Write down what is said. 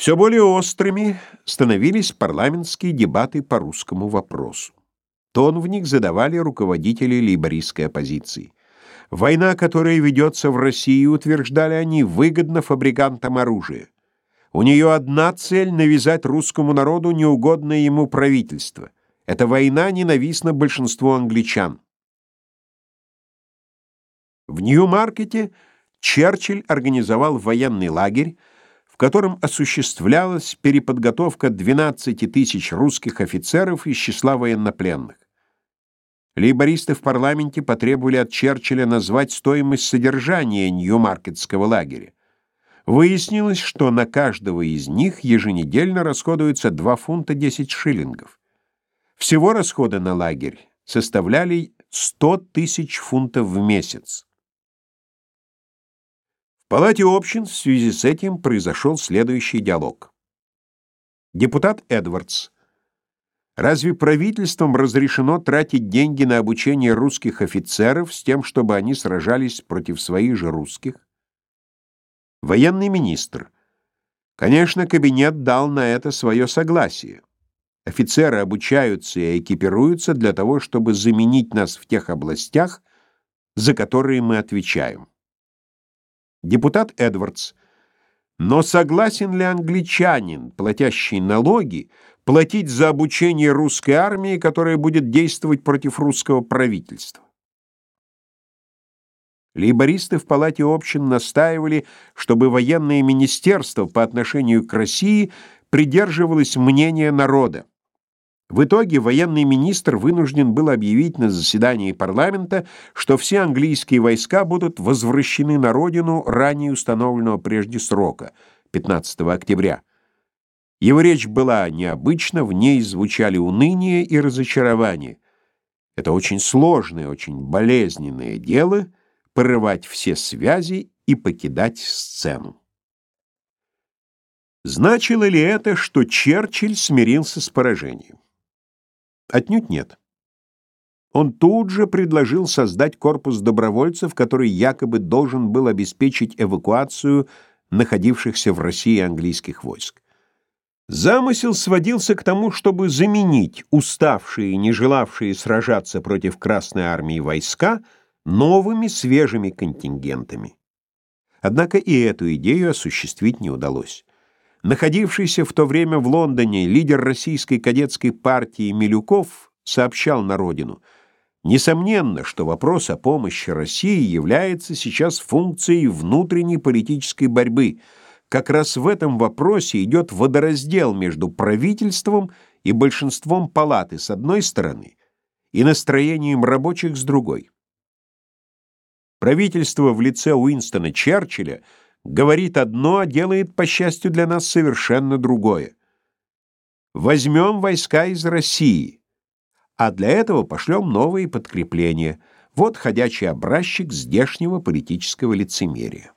Все более острыми становились парламентские дебаты по русскому вопросу. Тон в них задавали руководители лейбористской оппозиции. Война, которая ведется в России, утверждали они, выгодна фабрикантам оружия. У нее одна цель — навязать русскому народу неугодное ему правительство. Эта война ненавистна большинству англичан. В Нью-Маркете Черчилль организовал военный лагерь, котором осуществлялась переподготовка 12 тысяч русских офицеров из числа военнопленных. Лейбористы в парламенте потребовали от Черчилля назвать стоимость содержания Нью-Маркетского лагеря. Выяснилось, что на каждого из них еженедельно расходуется 2 фунта 10 шиллингов. Всего расходы на лагерь составляли 100 тысяч фунтов в месяц. Палате общин в связи с этим произошел следующий диалог. Депутат Эдвардс Разве правительством разрешено тратить деньги на обучение русских офицеров с тем, чтобы они сражались против своих же русских? Военный министр. Конечно, кабинет дал на это свое согласие. Офицеры обучаются и экипируются для того, чтобы заменить нас в тех областях, за которые мы отвечаем. Депутат Эдвардс. Но согласен ли англичанин, платящий налоги, платить за обучение русской армии, которая будет действовать против русского правительства. Лейбористы в палате общин настаивали, чтобы военное министерство по отношению к России придерживалось мнения народа. В итоге военный министр вынужден был объявить на заседании парламента, что все английские войска будут возвращены на родину ранее установленного прежде срока 15 октября. Его речь была необычна, в ней звучали уныние и разочарование. Это очень сложное, очень болезненное дело — порывать все связи и покидать сцену. Значило ли это, что Черчилль смирился с поражением? Отнюдь нет. Он тут же предложил создать корпус добровольцев, который якобы должен был обеспечить эвакуацию находившихся в России английских войск. Замысел сводился к тому, чтобы заменить уставшие и не желавшие сражаться против Красной армии войска новыми свежими контингентами. Однако и эту идею осуществить не удалось. Находившийся в то время в Лондоне лидер российской кадетской партии Милюков сообщал на родину, несомненно, что вопрос о помощи России является сейчас функцией внутренней политической борьбы – как раз в этом вопросе идет водораздел между правительством и большинством палаты с одной стороны и настроением рабочих с другой. Правительство в лице Уинстона Черчилля говорит одно, а делает, по счастью для нас, совершенно другое. Возьмем войска из России, а для этого пошлем новые подкрепления. Вот ходячий образчик здешнего политического лицемерия.